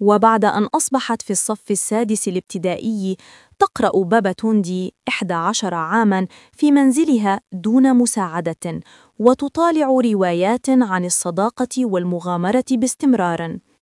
وبعد أن أصبحت في الصف السادس الابتدائي تقرأ بابا توندي 11 عاماً في منزلها دون مساعدة وتطالع روايات عن الصداقة والمغامرة باستمرار.